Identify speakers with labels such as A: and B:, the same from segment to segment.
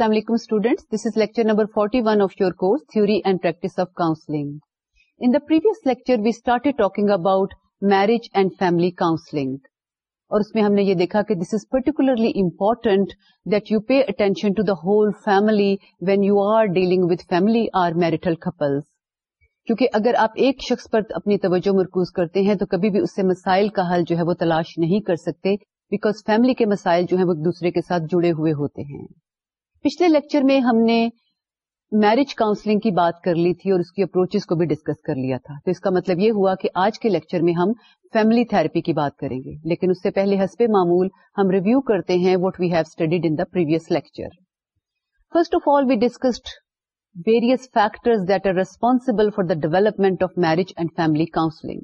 A: السلام علیکم students this is lecture number 41 one of your course theory and practice of counselling in the previous lecture we started talking about marriage and family counselling اور اس میں ہم نے یہ دیکھا کہ this is particularly important that you pay attention to the whole family when you are dealing with family or marital couples کیونکہ اگر آپ ایک شخص پر اپنی توجہ مرکوز کرتے ہیں تو کبھی بھی اس سے مسائل کا حل جو ہے وہ تلاش نہیں کر سکتے بیکاز فیملی کے مسائل جو ہیں وہ ایک دوسرے کے ساتھ جڑے ہوئے ہوتے ہیں۔ پچھلے لیکچر میں ہم نے میرج کاؤنسلنگ کی بات کر لی تھی اور اس کی اپروچز کو بھی ڈسکس کر لیا تھا۔ تو اس کا مطلب یہ ہوا کہ آج کے لیکچر میں ہم فیملی تھراپی کی بات کریں گے۔ لیکن اس سے پہلے حسب معمول ہم ریویو کرتے ہیں what we have studied in the previous lecture first of all we discussed various factors that are responsible for the development of marriage and family counselling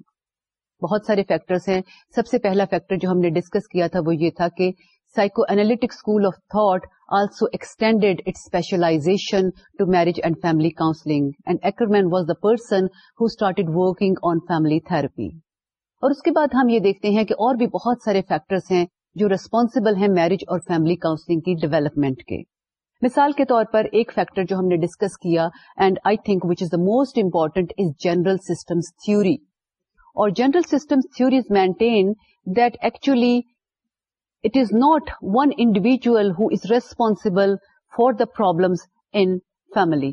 A: بہت سارے فیکٹرز ہیں۔ سب سے پہلا فیکٹر جو ہم نے ڈسکس کیا تھا وہ یہ تھا کہ psychoanalytic school of thought also extended it specialisation to marriage and family counselling and Ackerman was the person who started working on family therapy اور اس کے بعد ہم یہ دیکھتے ہیں کہ اور بھی بہت سارے فیکٹرس ہیں جو ریسپانسبل ہیں میرج اور فیملی کاؤنسلنگ کی ڈیولپمنٹ کے۔ مثال کے طور پر ایک فیکٹر جو ہم نے ڈسکس کیا and I think which is the most important is general systems theory اور general systems theories maintain that actually it is not one individual who is responsible for the problems in family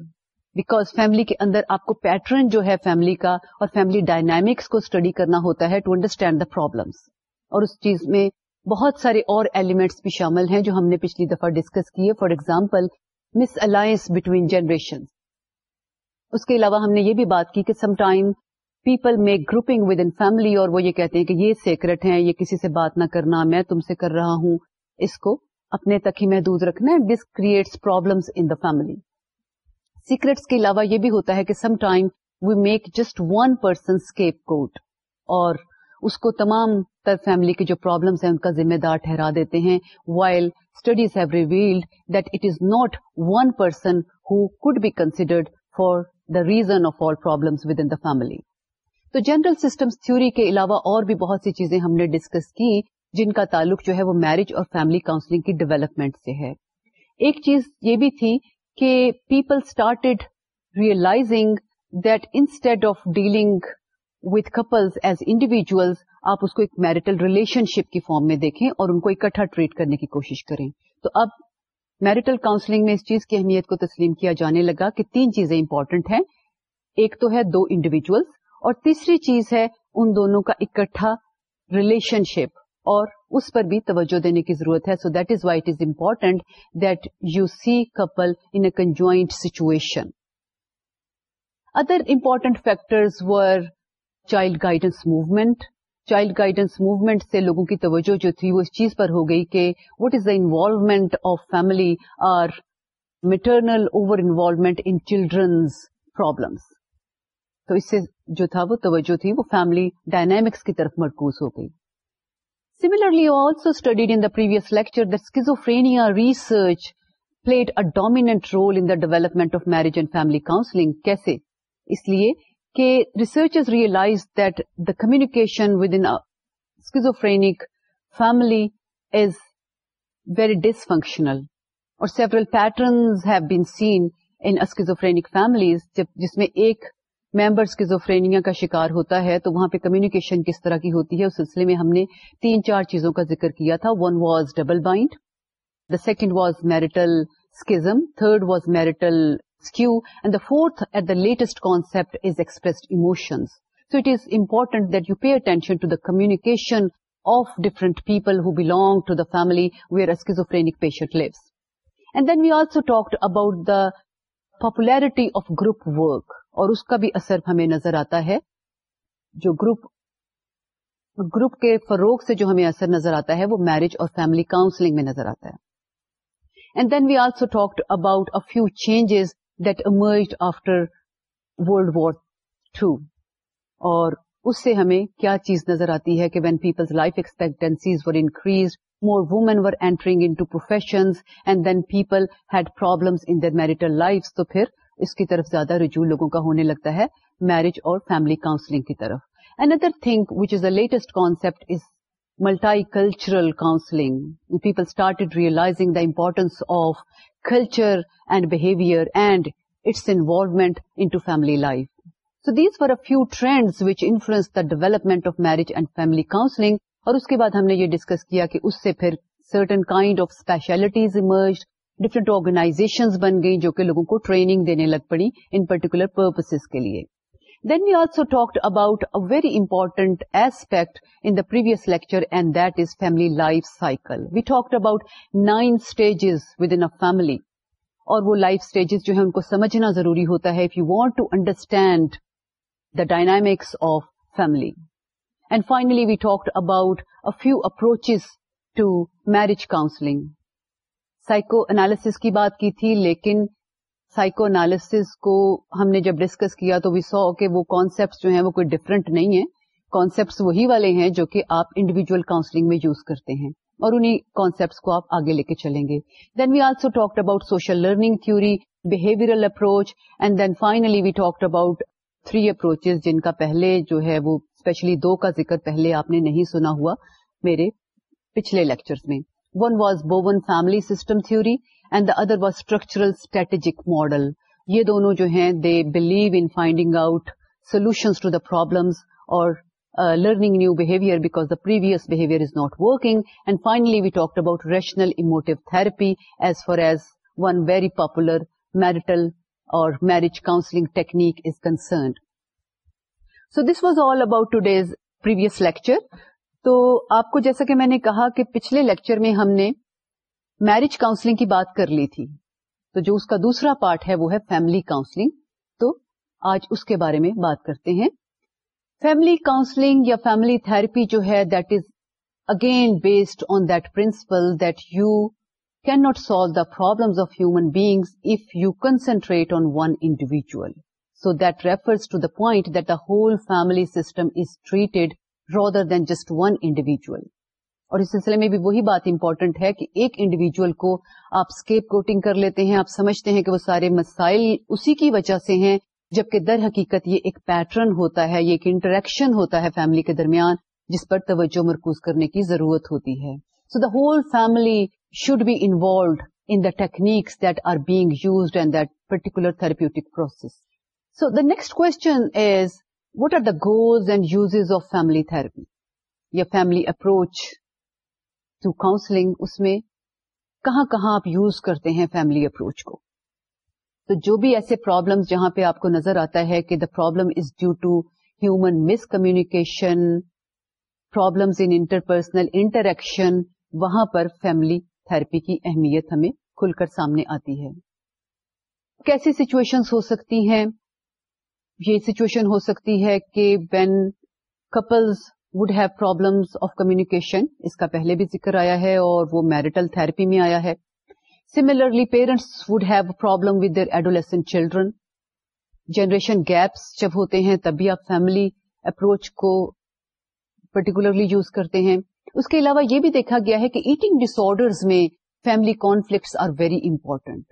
A: because family کے اندر آپ کو pattern جو ہے family کا اور family dynamics کو اسٹڈی کرنا ہوتا ہے ٹو انڈرسٹینڈ دا پرابلمس اور اس چیز میں بہت سارے اور ایلیمنٹس بھی شامل ہیں جو ہم نے پچھلی دفعہ ڈسکس کیے for example misalliance between generation اس کے علاوہ ہم نے یہ بھی بات کی کہ some time people make grouping within family اور وہ یہ کہتے ہیں کہ یہ سیکرٹ ہے یہ کسی سے بات نہ کرنا، میں تم سے کر رہا ہوں۔ اس کو اپنے تک ہی محدود رکھنا ہے۔ This creates problems in the family secrets کے علاوہ یہ بھی ہوتا ہے کہ some time we make just one person scapegoat اور اس کو تمام تر فیملی کے جو پرابلمس ہیں ان کا ذمہ دار ٹھہرا دیتے ہیں۔ While studies have revealed that it is not one person who could be considered for the reason of all problems with in the family تو جنرل سسٹمس تھیوری کے علاوہ اور بھی بہت سی چیزیں ہم نے ڈسکس کی جن کا تعلق جو ہے وہ میرج اور فیملی کاؤنسلنگ کی ڈیولپمنٹ سے ہے۔ ایک چیز یہ بھی تھی کہ people started realising that instead of dealing with couples as individuals آپ اس کو ایک میرٹل ریلیشن شپ کی فارم میں دیکھیں اور ان کو اکٹھا ٹریٹ کرنے کی کوشش کریں۔ تو اب میرٹل کاؤنسلنگ میں اس چیز کی اہمیت کو تسلیم کیا جانے لگا کہ تین چیزیں امپورٹنٹ ہیں۔ ایک تو ہے دو انڈیویجلس اور تیسری چیز ہے ان دونوں کا اکٹھا ریلیشن شپ اور اس پر بھی توجہ دینے کی ضرورت ہے. So that is why it is important that you see couple in conjoint situation other important factors were child guidance movement child guidance movement سے لوگوں کی توجہ جو تھی وہ اس چیز پر ہو گئی کہ what is the involvement of family or maternal over involvement in children's problems تو اس سے جو تھا وہ توجہ تھی، وہ فیملی ڈائنامکس کی طرف مرکوز ہو گئی۔ Similarly also studied in the previous lecture the schizophrenia research played a dominant role in the development of marriage and family counselling کیسے؟ اس لیے کہ research realise that the communication with in schizophrenic family is very dysfunctional اور several patterns have been seen in schizophrenic families جس میں ایک members کیزوفرینیا کا شکار ہوتا ہے تو وہاں پہ کمیونیکیشن کس طرح کی ہوتی ہے اس سلسلے میں ہم نے تین چار چیزوں کا ذکر کیا تھا۔ One was double bind the second was marital schism third was marital skew and the fourth at the latest concept is expressed emotions so it is important that you pay attention to the communication of different people who belong to the family where schizophrenic patient lives and then we also talked about the popularity of group work اور اس کا بھی اثر ہمیں نظر آتا ہے، جو گروپ گروپ کے فروغ سے جو ہمیں اثر نظر آتا ہے، وہ میرج اور فیملی کاؤنسلنگ میں نظر آتا ہے۔ And then we also talked about a few changes that emerged after world war two اور اس سے ہمیں کیا چیز نظر آتی ہے کہ when Peoples life expectancies were increase more women were entering into professions and then people had problems in their marital lives تو پھر اس کی طرف زیادہ رجوع لوگوں کا ہونے لگتا ہے میرج اور فیملی کاؤنسلنگ کی طرف۔ Another thing which is the latest concept is multi cultural counselling people start realising the importance of culture and behaviour and its involvement into family life so these for a few trends which influence the development of marriage and family counselling اور اس کے بعد ہم نے یہ discuss کیا کہ اس سے پھر certain kind of specialities emerges different organization بن گئی جو کہ لوگوں کو ٹریننگ دینے لگ پڑی ان پرٹیکولر پرپسز کے لیے Then we also talked about a very important aspect in the previous lecture, and that is family life cycle. We talked about 9 stages within a family. اور وہ لائف اسٹیجز جو ہے ان کو سمجھنا ضروری ہوتا ہے if you want to understand the dynamics of family and finally we talked about a few approaches to marriage counselling psychoanalysis کی بات کی تھی، لیکن سائیکو انالیس کو ہم نے جب ڈسکس کیا تو وی سو کہ وہ کانسیپٹ جو ہیں وہ کوئی ڈفرنٹ نہیں ہے کانسیپٹس وہی والے ہیں جو کہ آپ انڈیویجل کاؤنسلنگ میں یوز کرتے ہیں اور انہیں کانسیپٹس کو آپ آگے لے کے چلیں گے۔ Then we also talked about social learning theory behavioural approach and then finally we talked about three approaches جن کا پہلے جو ہے وہ اسپیشلی دو کا ذکر پہلے آپ نے نہیں سنا ہوا میرے پچھلے لیکچرز میں۔ One was Bowen family system theory and the other was structural strategic model یہ دونوں جو ہیں they believe in finding out solutions to the problems اور learning new behaviour because the previous behaviour is not working and finally we talked about rational emotive therapy as far as one very popular marital or marriage counselling technique is concerned so this was all about two days previous lecture تو آپ کو جیسا کہ میں نے کہا کہ پچھلے لیکچر میں ہم نے میرج کاؤنسلنگ کی بات کر لی تھی۔ تو جو اس کا دوسرا پارٹ ہے وہ ہے فیملی کاؤنسلنگ تو آج اس کے بارے میں بات کرتے ہیں۔ فیملی کاؤنسلنگ یا فیملی تھراپی جو ہے that is again based on that principle that you can not solve the problem of human beings if you concentrate on one individual so that refers to the point that the whole family system is treated rather than just one individual اور اس سلسلے میں بھی وہی بات important ہے کہ ایک انڈیویجل کو آپ اسکیپ کوٹنگ کر لیتے ہیں، آپ سمجھتے ہیں کہ وہ سارے مسائل اسی کی وجہ سے ہیں، جبکہ در حقیقت یہ ایک پیٹرن ہوتا ہے، یہ ایک انٹریکشن ہوتا ہے فیملی کے درمیان، جس پر توجہ مرکوز کرنے کی ضرورت ہوتی ہے۔ So the whole family should be involved in the techniques that are being used and that particular therapeutic process so the next question is what are the goals and uses of family therapy یا family approach through counselling اس میں کہاں کہاں آپ use کرتے ہیں family approach کو تو جو بھی ایسے پرابلم جہاں پہ آپ کو نظر آتا ہے کہ the problem is due to human miscommunication problems in interpersonal interaction وہاں پر فیملی تھراپی کی اہمیت ہمیں کھل کر سامنے آتی ہے کیسی سچویشنس ہو سکتی ہیں یہ سچویشن ہو سکتی ہے کہ when couples would have problems of communication اس کا پہلے بھی ذکر آیا ہے اور وہ میرٹل تھراپی میں آیا ہے۔ Similarly parents would have problem with their adolescent children generation gaps جب ہوتے ہیں تب بھی آپ فیملی اپروچ کو پرٹیکولرلی یوز کرتے ہیں۔ اس کے علاوہ یہ بھی دیکھا گیا ہے کہ ایٹنگ ڈس آرڈرز میں family conflicts are very important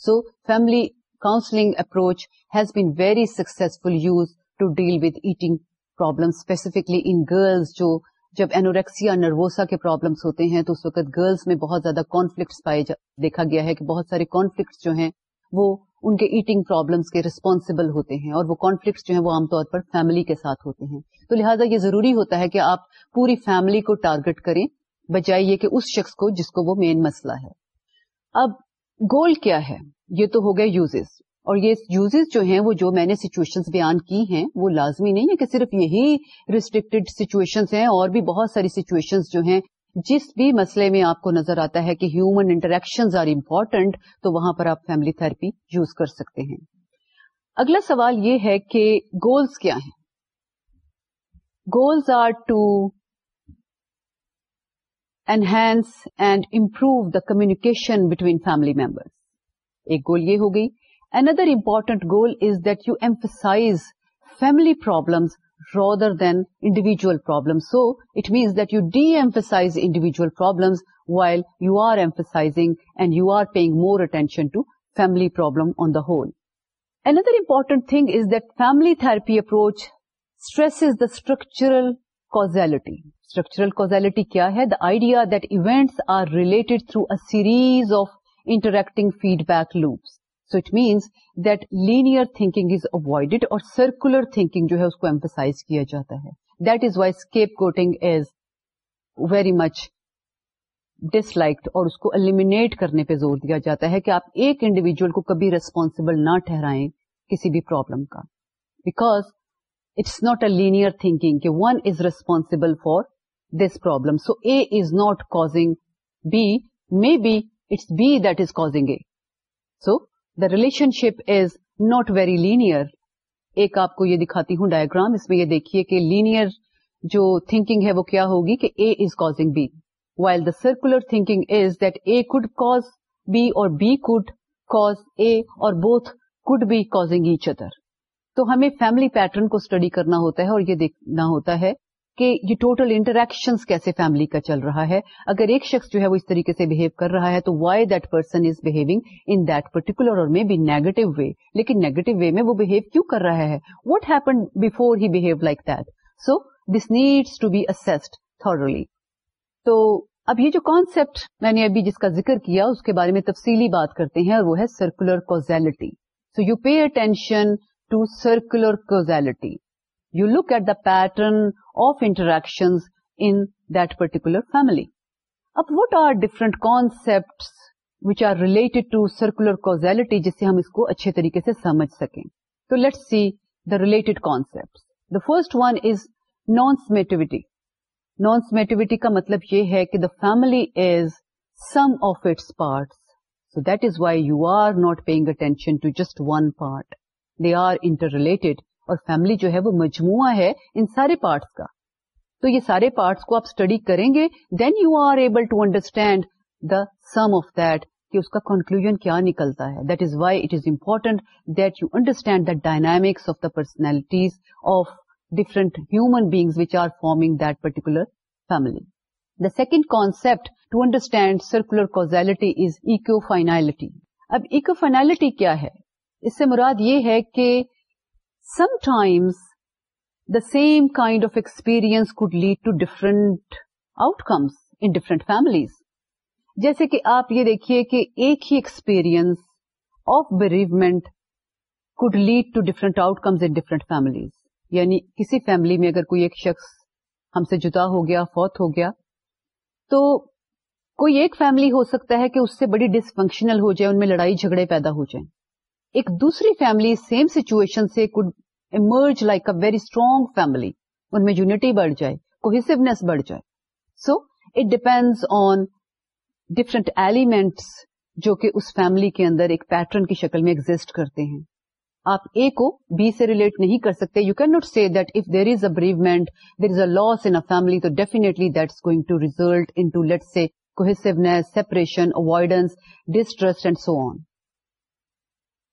A: so family counselling approach has been very successful use to deal with eating problem specifically in girls جو جب اینوریکسیا نروسا کے پرابلمس ہوتے ہیں تو اس وقت گرلز میں بہت زیادہ کانفلکٹس پائے دیکھا گیا ہے کہ بہت سارے کانفلکٹس جو ہیں وہ ان کے ایٹنگ پرابلمس کے ریسپانسبل ہوتے ہیں اور وہ کانفلکٹس جو ہیں وہ عام طور پر فیملی کے ساتھ ہوتے ہیں۔ تو لہٰذا یہ ضروری ہوتا ہے کہ آپ پوری فیملی کو ٹارگٹ کریں، بجائے یہ کہ اس شخص کو جس کو وہ مین مسئلہ ہے۔ اب گول کیا ہے؟ یہ تو ہو گئے یوزز اور یہ یوزز جو ہیں وہ جو میں نے سچویشن بیان کی ہیں وہ لازمی نہیں ہے کہ صرف یہی ریسٹرکٹیڈ سچویشن ہیں اور بھی بہت ساری سچویشن جو ہیں جس بھی مسئلے میں آپ کو نظر آتا ہے کہ ہیومن انٹریکشن آر امپورٹنٹ تو وہاں پر آپ فیملی تھراپی یوز کر سکتے ہیں. اگلا سوال یہ ہے کہ گولز کیا ہیں؟ Goals are to enhance and improve the communication between family members ایک گول یہ ہو گئی Another important goal is that you emphasize family problems rather than individual problems. So it means that you de-emphasize individual problems while you are emphasizing and you are paying more attention to family problem on the whole. Another important thing is that family therapy approach stresses the structural causality. Structural causality kya hai? The idea that events are related through a series of interacting feedback loops. So it means that linear thinking is avoided اور circular thinking جو ہے اس کو emphasize کیا جاتا ہے. That is why scapegoating is very much disliked اور اس کو eliminate کرنے پہ زور دیا جاتا ہے کہ آپ ایک انڈیویجل کو کبھی ریسپانسبل نہ ٹھہرائیں کسی بھی پرابلم کا. Because it's not a linear thinking کہ one is responsible for this problem so A is not causing B may be it's B that is causing A so the relationship is not very linear ایک آپ کو یہ دکھاتی ہوں diagram اس میں یہ دیکھیے کہ لینئر جو تھنکنگ ہے وہ کیا ہوگی کہ A is causing B while the circular thinking is that A could cause B اور بی کوڈ کاز اے اور both could be causing each other تو ہمیں فیملی پیٹرن کو اسٹڈی کرنا ہوتا ہے اور یہ دیکھنا ہوتا ہے کہ یہ ٹوٹل انٹریکشن کیسے فیملی کا چل رہا ہے؟ اگر ایک شخص جو ہے وہ اس طریقے سے بہیو کر رہا ہے تو why that person is behaving in that particular اور مے بی نیگیٹو وے لیکن نیگیٹو وے میں وہ بہیو کیوں کر رہا ہے؟ What happen before he behave like that so this needs to be assessed thoroughly تو اب یہ جو کانسپٹ میں نے ابھی جس کا ذکر کیا اس کے بارے میں تفصیلی بات کرتے ہیں اور وہ ہے circular causality so you pay attention to circular causality you look at the pattern of interactions in that particular family. اب what are different concepts which are related to circular causality جس سے ہم اس کو اچھے طریقے سے سمجھ سکیں؟ تو let see the related concept the first one is non summativity non summativity کا مطلب یہ ہے کہ the family is sum of its parts so that is why you are not paying attention to just one part they are interrelated اور family جو ہے وہ مجموعہ ہے ان سارے پارٹس کا۔ تو یہ سارے پارٹس کو آپ اسٹڈی کریں گے then you are able to understand the sum of that کہ اس کا کنکلوژ کیا نکلتا ہے۔ That is why it is important that you understand the dynamics of the personalities of different human beings which are forming that particular family the second concept to understand circular causality is equifinality اب equifinality کیا ہے؟ اس سے مراد یہ ہے کہ sometimes the same kind of experience could lead to different outcomes in different families. جیسے کہ آپ یہ دیکھیے کہ ایک ہی experience of bereavement could lead to different outcomes in different families یعنی کسی فیملی میں اگر کوئی ایک شخص ہم سے جدا ہو گیا، فوت ہو گیا، تو کوئی ایک فیملی ہو سکتا ہے کہ اس سے بڑی ڈسفنکشنل ہو جائے، ان میں لڑائی جھگڑے پیدا ہو جائیں ایک دوسری فیملی سیم سچویشن سے could emerge like a very strong family ان میں یونٹی بڑھ جائے کوہیسونیس بڑھ جائے. So it depends on different elements جو کہ اس فیملی کے اندر ایک پیٹرن کی شکل میں ایگزٹ کرتے ہیں. آپ اے کو بی سے ریلیٹ نہیں کر سکتے. You can not see that if there is a bereavement there is a loss in family تو definitely that's going to result in to late سے cohesiveness separation avoidance distrust and so on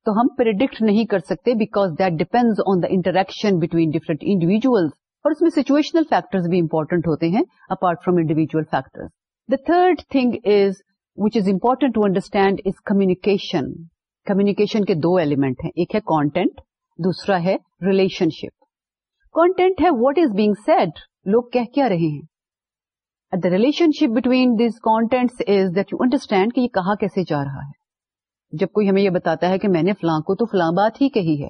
A: تو ہم predict نہیں کر سکتے because that depends on the interaction between different individuals اور اس میں سچویشنل فیکٹر بھی امپورٹنٹ ہوتے ہیں apart from individual factor the third thing is which is important to understand is communication communication کے دو ایلیمنٹ ہیں. ایک ہے کانٹینٹ دوسرا ہے ریلیشن شپ کانٹینٹ ہے واٹ از بینگ سیڈ لوگ کہہ کیا رہے ہیں. The relationship between these contents is that you understand کہ یہ کہا کیسے جا رہا ہے. جب کوئی ہمیں یہ بتاتا ہے کہ میں نے فلاں کو تو فلاں بات ہی کہی ہے۔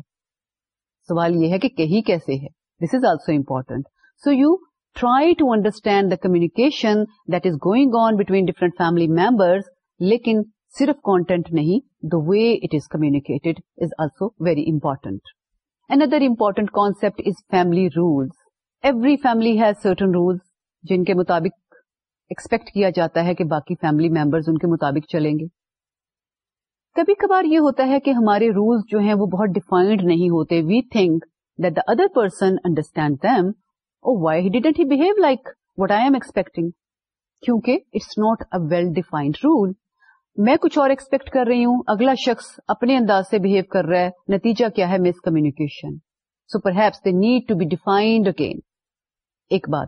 A: سوال یہ ہے کہ کہی کیسے ہے؟ This is also important so you try to understand the communication that is going on between different family members لیکن صرف کانٹینٹ نہیں the way it is communicated is also very important another important concept is family rules every family has certain rules جن کے مطابق expect کیا جاتا ہے کہ باقی فیملی ممبرز ان کے مطابق چلیں گے۔ کبھی کبھار یہ ہوتا ہے کہ ہمارے رولس جو ہیں وہ بہت ڈیفائنڈ نہیں ہوتے۔ We think that the other person understand them oh why didn't he behave like what I am expecting کیونکہ it's not a well defined role میں کچھ اور ایکسپیکٹ کر رہی ہوں۔ اگلا شخص اپنے انداز سے بہیو کر رہا ہے۔ نتیجہ کیا ہے؟ Miscommunication so perhaps they need to be defined again ایک بات۔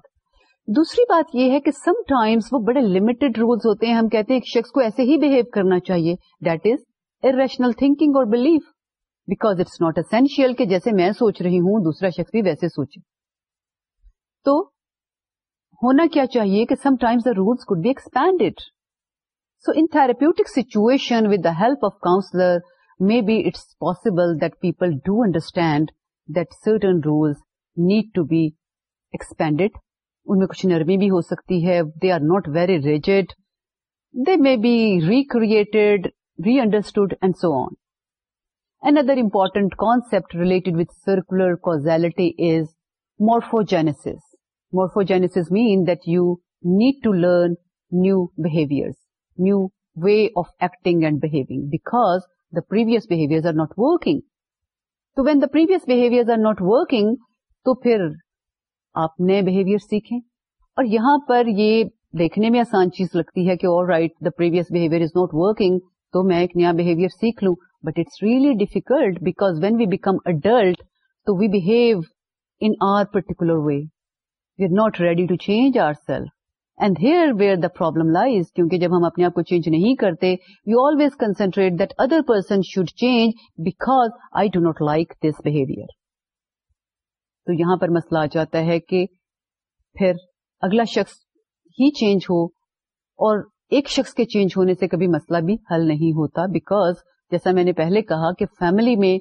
A: دوسری بات یہ ہے کہ سم ٹائمس وہ بڑے لمیٹڈ رولس ہوتے ہیں۔ ہم کہتے ہیں ایک شخص کو ایسے ہی بہیو کرنا چاہیے۔ دیٹ از ارشنل تھنکنگ اور belief because it's not essential کہ جیسے میں سوچ رہی ہوں، دوسرا شخص بھی ویسے سوچے۔ تو ہونا کیا چاہیے کہ some times the rules could be expanded so in therapeutic situation with the help of counsellor may be it's possible that people do understand that certain rules need to be expanded ان میں کچھ نرمی بھی ہو سکتی ہے۔ They are not very rigid they may be recreated re understood and so on Another important concept related with circular causality is morphogenesis. Morphogenesis means that you need to learn new behaviors, new way of acting and behaving, because the previous behaviors are not working. So when the previous behaviors are not working, تو پھر آپ نئے behaviour سیکھیں اور یہاں پر یہ دیکھنے میں آسان چیز لگتی ہے کہ all right the previous behaviour is not working تو میں ایک نیا بہیویئر سیکھ لوں. But it's really difficult because when we become adult تو we behave in our particular way we are not ready to change our self and here where the problem lies کیونکہ جب ہم اپنے آپ کو چینج نہیں کرتے you always concentrate that other person should change because I do not like this behaviour تو یہاں پر مسئلہ آ جاتا ہے کہ پھر اگلا شخص ہی چینج ہو اور ایک شخص کے چینج ہونے سے کبھی مسئلہ بھی حل نہیں ہوتا بیکاز جیسا میں نے پہلے کہا کہ فیملی میں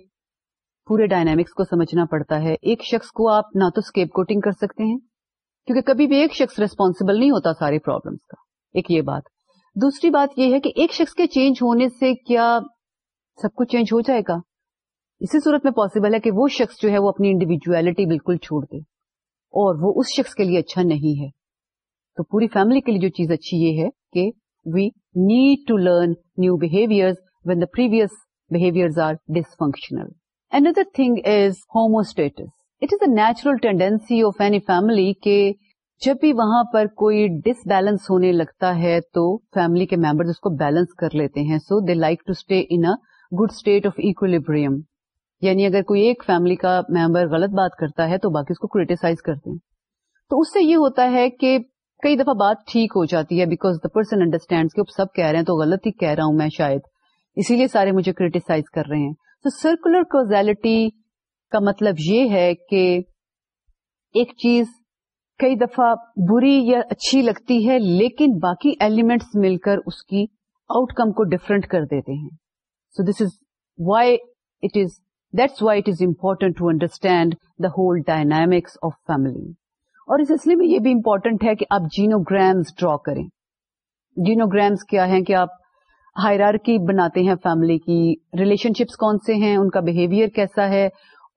A: پورے ڈائنامکس کو سمجھنا پڑتا ہے۔ ایک شخص کو آپ نہ تو اسکیپ کوٹنگ کر سکتے ہیں، کیونکہ کبھی بھی ایک شخص ریسپانسبل نہیں ہوتا سارے پرابلمس کا۔ ایک یہ بات۔ دوسری بات یہ ہے کہ ایک شخص کے چینج ہونے سے کیا سب کچھ چینج ہو جائے گا؟ اسی صورت میں پاسبل ہے کہ وہ شخص جو ہے وہ اپنی انڈیویجلٹی بالکل چھوڑ دے اور وہ اس شخص کے لیے اچھا نہیں ہے۔ تو پوری فیملی کے لیے جو چیز اچھی یہ ہے کہ we need to learn new behaviour when the previous behaviors are dysfunctional. Another thing is homostatus. It is a natural tendency of any family کہ جب بھی وہاں پر کوئی ڈس بیلنس ہونے لگتا ہے تو فیملی کے ممبر اس کو بیلنس کر لیتے ہیں so they like to stay in good state of equilibrium یعنی اگر کوئی ایک فیملی کا ممبر غلط بات کرتا ہے تو باقی اس کو کریٹیسائز کرتے ہیں تو اس سے یہ ہوتا ہے کہ کئی دفعہ بات ٹھیک ہو جاتی ہے بیکاز دا پرسن انڈرسٹینڈ کہ سب کہہ رہے ہیں تو غلط ہی کہہ رہا ہوں میں شاید۔ اسی لیے سارے مجھے کریٹیسائز کر رہے ہیں۔ تو سرکولر کوزیلٹی کا مطلب یہ ہے کہ ایک چیز کئی دفعہ بری یا اچھی لگتی ہے لیکن باقی ایلیمنٹس مل کر اس کی آؤٹ کم کو ڈفرنٹ کر دیتے ہیں۔ So this is why it is that's why it is important to understand the whole dynamics of family اور اس سلسلے میں یہ بھی امپورٹنٹ ہے کہ آپ جینوگرامس ڈرا کریں۔ جینوگرامس کیا ہے کہ آپ ہائرارکی بناتے ہیں فیملی کی ریلیشن شپس کون سے ہیں، ان کا بہیویئر کیسا ہے،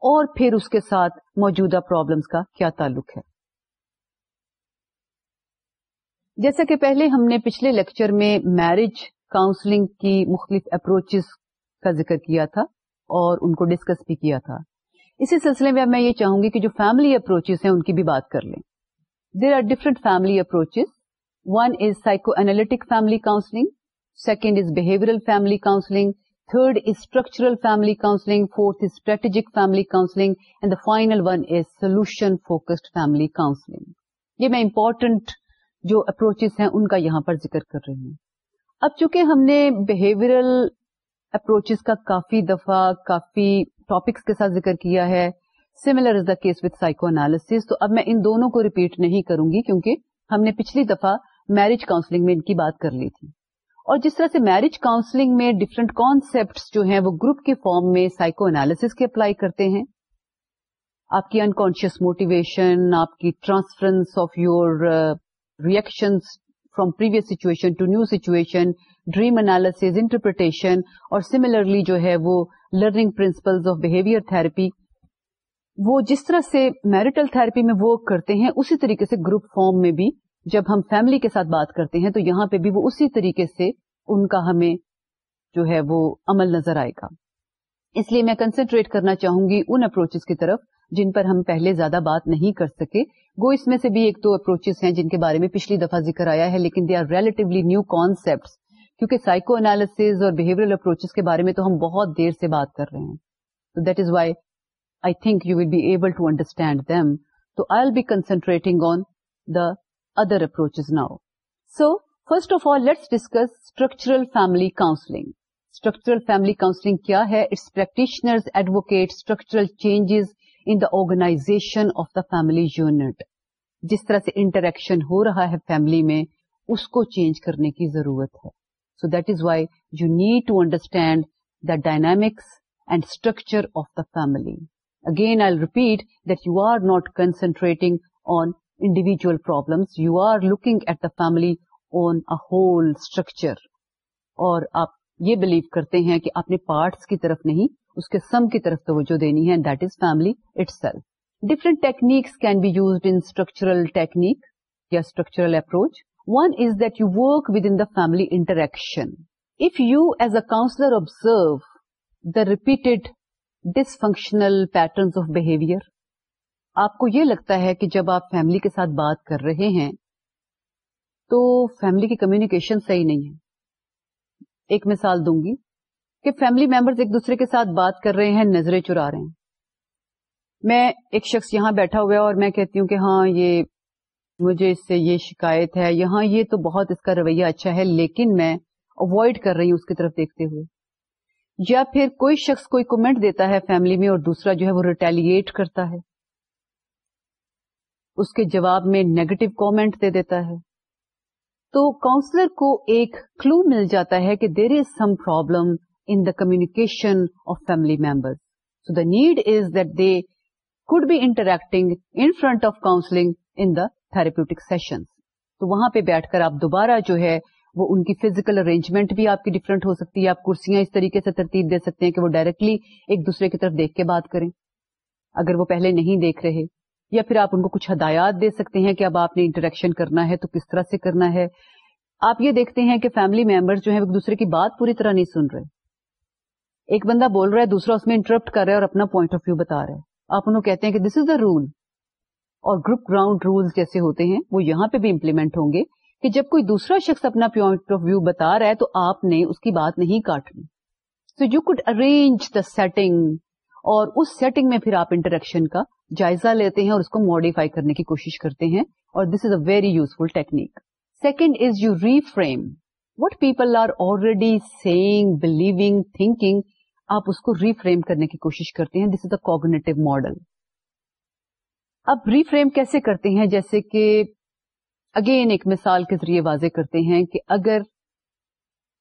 A: اور پھر اس کے ساتھ موجودہ پرابلمس کا کیا تعلق ہے۔ جیسا کہ پہلے ہم نے پچھلے لیکچر میں میرج کاؤنسلنگ کی مختلف اپروچز کا ذکر کیا تھا اور ان کو ڈسکس بھی کیا تھا۔ اسی سلسلے میں اب میں یہ چاہوں گی کہ جو فیملی اپروچز ہیں ان کی بھی بات کر لیں there are different family approaches one is psychoanalytic family counselling Second is behavioral family counseling. Third is structural family counseling. Fourth is strategic family counseling. And the final one is solution-focused family counseling. یہ میں important جو approaches ہیں ان کا یہاں پر ذکر کر رہی ہوں اب چونکہ ہم نے بہیورل اپروچز کا کافی دفعہ، کافی ٹاپکس کے ساتھ ذکر کیا ہے similar is the case with psychoanalysis تو اب میں ان دونوں کو ریپیٹ نہیں کروں گی کیونکہ ہم نے پچھلی دفعہ میرج کاؤنسلنگ میں ان کی بات کر لی تھی۔ اور جس طرح سے میرج کاؤنسلنگ میں ڈفرنٹ کانسپٹ جو ہیں وہ گروپ کے فارم میں سائیکو انالیس کے اپلائی کرتے ہیں۔ آپ کی انکانشیس موٹیویشن آپ کی transference of your reaction from previous situation to new situation dream analysis interpretation اور سملرلی جو ہے وہ learning principle of behaviour therapy وہ جس طرح سے میرٹل تھراپی میں ورک کرتے ہیں، اسی طریقے سے گروپ فارم میں بھی جب ہم فیملی کے ساتھ بات کرتے ہیں، تو یہاں پہ بھی وہ اسی طریقے سے ان کا ہمیں جو ہے وہ عمل نظر آئے گا۔ اس لیے میں کنسنٹریٹ کرنا چاہوں گی ان اپروچز کی طرف جن پر ہم پہلے زیادہ بات نہیں کر سکے۔ گو اس میں سے بھی ایک دو اپروچز ہیں جن کے بارے میں پچھلی دفعہ ذکر آیا ہے، لیکن they are relatively new concept کیونکہ سائیکو انالیس اور بہیور اپروچیز کے بارے میں تو ہم بہت دیر سے بات کر رہے ہیں۔ تو that is why I think you will be able to understand them تو I will be concentrating on the other approach now so first of all let's discuss structural family counselling structural family counselling کیا ہے؟ It's practitioner advocate structural changes in the organisation of the family unit جس طرح سے interaction ہو رہا ہے family میں، اس کو چینج کرنے کی ضرورت ہے۔ So that is why you need to understand the dynamics and structure of the family again I repeat that you are not concentrating on individual problems you are looking at the family on a whole structure اور آپ یہ believe کرتے ہیں کہ اپنے parts کی طرف نہیں، اس کے سم کی طرف توجہ دینی ہے that is family itself Different techniques can be used in structural technique or structural approach. One is that you work within the family interaction. If you as a counselor observe the repeated dysfunctional patterns of behavior, آپ کو یہ لگتا ہے کہ جب آپ family کے ساتھ بات کر رہے ہیں تو فیملی کی کمیونیکیشن صحیح نہیں ہے ایک مثال دوں گی کہ فیملی ممبرز ایک دوسرے کے ساتھ بات کر رہے ہیں نظریں چرا رہے ہیں میں ایک شخص یہاں بیٹھا ہوا ہے اور میں کہتی ہوں کہ ہاں یہ مجھے اس سے یہ شکایت ہے، یہاں یہ تو بہت اس کا رویہ اچھا ہے، لیکن میں اوائڈ کر رہی ہوں اس کی طرف دیکھتے ہوئے۔ یا پھر کوئی شخص کوئی کومنٹ دیتا ہے فیملی میں اور دوسرا جو ہے وہ ریٹیلیٹ کرتا ہے۔ اس کے جواب میں نیگیٹو کامنٹ دے دیتا ہے۔ تو کاؤنسلر کو ایک کلو مل جاتا ہے کہ there is some problem in the communication of family member so the need is that they could be interacting in front of counseling in the therapeutic sessions. تو وہاں پہ بیٹھ کر آپ دوبارہ جو ہے وہ ان کی فزیکل ارینجمنٹ بھی آپ کی ڈفرینٹ ہو سکتی ہے۔ آپ کرسیاں اس طریقے سے ترتیب دے سکتے ہیں کہ وہ ڈائریکٹلی ایک دوسرے کی طرف دیکھ کے بات کریں۔ اگر وہ پہلے نہیں دیکھ رہے، یا پھر آپ ان کو کچھ ہدایات دے سکتے ہیں کہ اب آپ نے انٹریکشن کرنا ہے تو کس طرح سے کرنا ہے۔ آپ یہ دیکھتے ہیں کہ فیملی ممبر جو ہے ایک دوسرے کی بات پوری طرح نہیں سن رہے۔ ایک بندہ بول رہا ہے، دوسرا اس میں انٹرپٹ کر رہا ہے اور اپنا پوائنٹ آف ویو بتا رہا ہے۔ آپ انہوں کہتے ہیں کہ دس از دا رول اور گروپ گراؤنڈ رولس جیسے ہوتے ہیں، وہ یہاں پہ بھی امپلیمنٹ ہوں گے کہ جب کوئی دوسرا شخص اپنا پوائنٹ آف ویو بتا رہا ہے تو آپ نے اس کی بات نہیں کاٹنی۔ So you could arrange the setting اور اس سیٹنگ میں پھر آپ انٹریکشن کا جائزہ لیتے ہیں اور اس کو ماڈیفائی کرنے کی کوشش کرتے ہیں اور this is a very useful technique second is you reframe what people are already seeing believing thinking آپ اس کو ریفریم کرنے کی کوشش کرتے ہیں۔ This is the cognitive model اب ریفریم کیسے کرتے ہیں؟ جیسے کہ اگین ایک مثال کے ذریعے واضح کرتے ہیں کہ اگر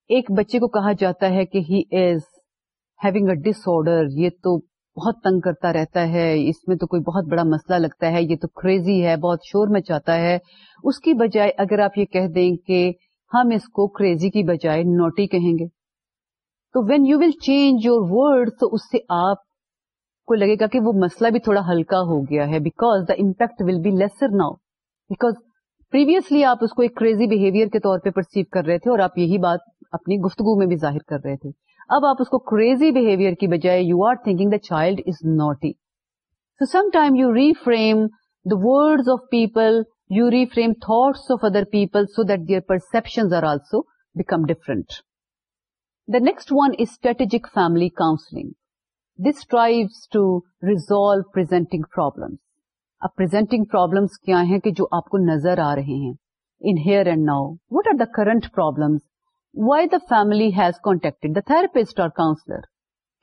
A: ایک بچے کو کہا جاتا ہے کہ he is having a disorder یہ تو بہت تنگ کرتا رہتا ہے، اس میں تو کوئی بہت بڑا مسئلہ لگتا ہے، یہ تو کریزی ہے، بہت شور میں چاہتا ہے۔ اس کی بجائے اگر آپ یہ کہہ دیں کہ ہم اس کو کریزی کی بجائے نوٹی کہیں گے۔ تو when you will change your word تو اس سے آپ کو لگے گا کہ وہ مسئلہ بھی تھوڑا ہلکا ہو گیا ہے because the impact will be lesser now because previously آپ اس کو ایک کریزی بہیویئر کے طور پہ پرسیو کر رہے تھے اور آپ یہی بات اپنی گفتگو میں بھی ظاہر کر رہے تھے. اب آپ اس کو کریزی بہیویئر کی بجائے you are thinking the child is naughty so some time you reframe the word of people you reframe thoughts of other people so that their perception are also become different The next one is strategic family counseling. This strives to resolve presenting problems. اب presenting problems کیا ہیں کہ جو آپ کو نظر آ رہے ہیں in here and now. What are the current problems? Why the family has contacted the therapist or counselor?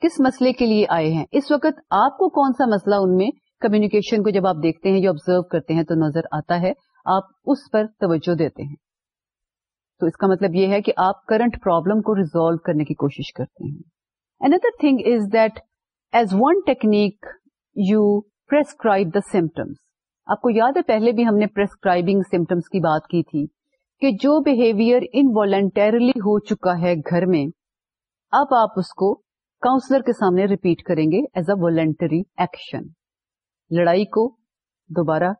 A: کس مسئلے کے لیے آئے ہیں اس وقت آپ کو کون سا مسئلہ ان میں کمیونیکیشن کو جب آپ دیکھتے ہیں یا آبزرو کرتے ہیں تو نظر آتا ہے آپ اس پر توجہ دیتے ہیں تو اس کا مطلب یہ ہے کہ آپ کرنٹ پرابلم کو ریزالو کرنے کی کوشش کرتے ہیں another thing is that as one technique you prescribe the symptoms آپ کو یاد ہے پہلے بھی ہم نے پرسکرائبنگ سمٹمس کی بات کی تھی کہ جو بہیویئر انوالنٹرلی ہو چکا ہے گھر میں، اب آپ اس کو کاؤنسلر کے سامنے ریپیٹ کریں گے ایز اے والنٹری ایکشن لڑائی کو دوبارہ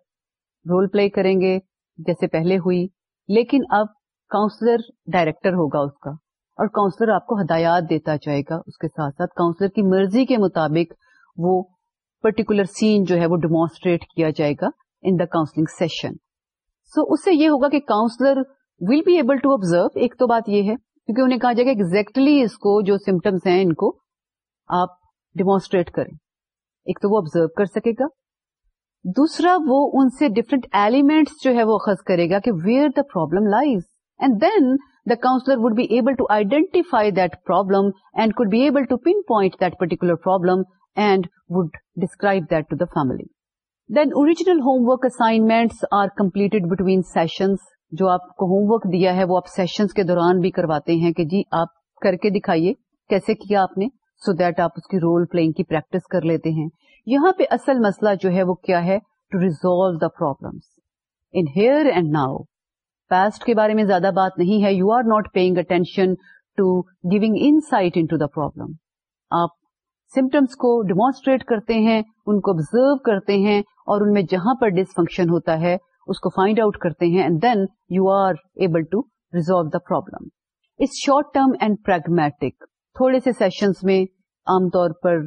A: رول پلے کریں گے جیسے پہلے ہوئی، لیکن اب کاؤنسلر ڈائریکٹر ہوگا اس کا۔ اور کاؤنسلر آپ کو ہدایات دیتا جائے گا اس کے ساتھ ساتھ۔ کاؤنسلر کی مرضی کے مطابق وہ پرٹیکولر سین جو ہے وہ ڈیمانسٹریٹ کیا جائے گا ان دا کاؤنسلنگ سیشن سو اس سے یہ ہوگا کہ counsellor will be able to observe ایک تو بات یہ ہے، کیونکہ انہیں کہا جائے گا ایگزیکٹلی اس کو، جو سمٹمس ہیں ان کو آپ ڈیمانسٹریٹ کریں۔ ایک تو وہ آبزرو کر سکے گا۔ دوسرا، وہ ان سے ڈفرنٹ ایلیمنٹس جو ہے وہ خز کرے گا کہ where the problem lies and then the counsellor would be able to identify that problem and could be able to pinpoint that particular problem and would describe that to the family then original homework assignments are completed between sessions جو آپ کو home work دیا ہے، وہ آپ sessions کے دوران بھی کرواتے ہیں کہ جی آپ کر کے دکھائیے کیسے کیا آپ نے سو دیٹ آپ اس کی رول پلئنگ کی پریکٹس کر لیتے ہیں. یہاں پہ اصل مسئلہ جو ہے وہ کیا ہے? To resolve the problem in here and now past کے بارے میں زیادہ بات نہیں ہے. You are not paying attention to giving insight into the problem آپ سمٹمس کو ڈیمانسٹریٹ کرتے ہیں، ان کو آبزرو کرتے ہیں اور ان میں جہاں پر ڈس فنکشن ہوتا ہے، اس کو فائنڈ آؤٹ کرتے ہیں and then you are able to resolve the problem it's short term and pragmatic تھوڑے سے سیشنس میں عام طور پر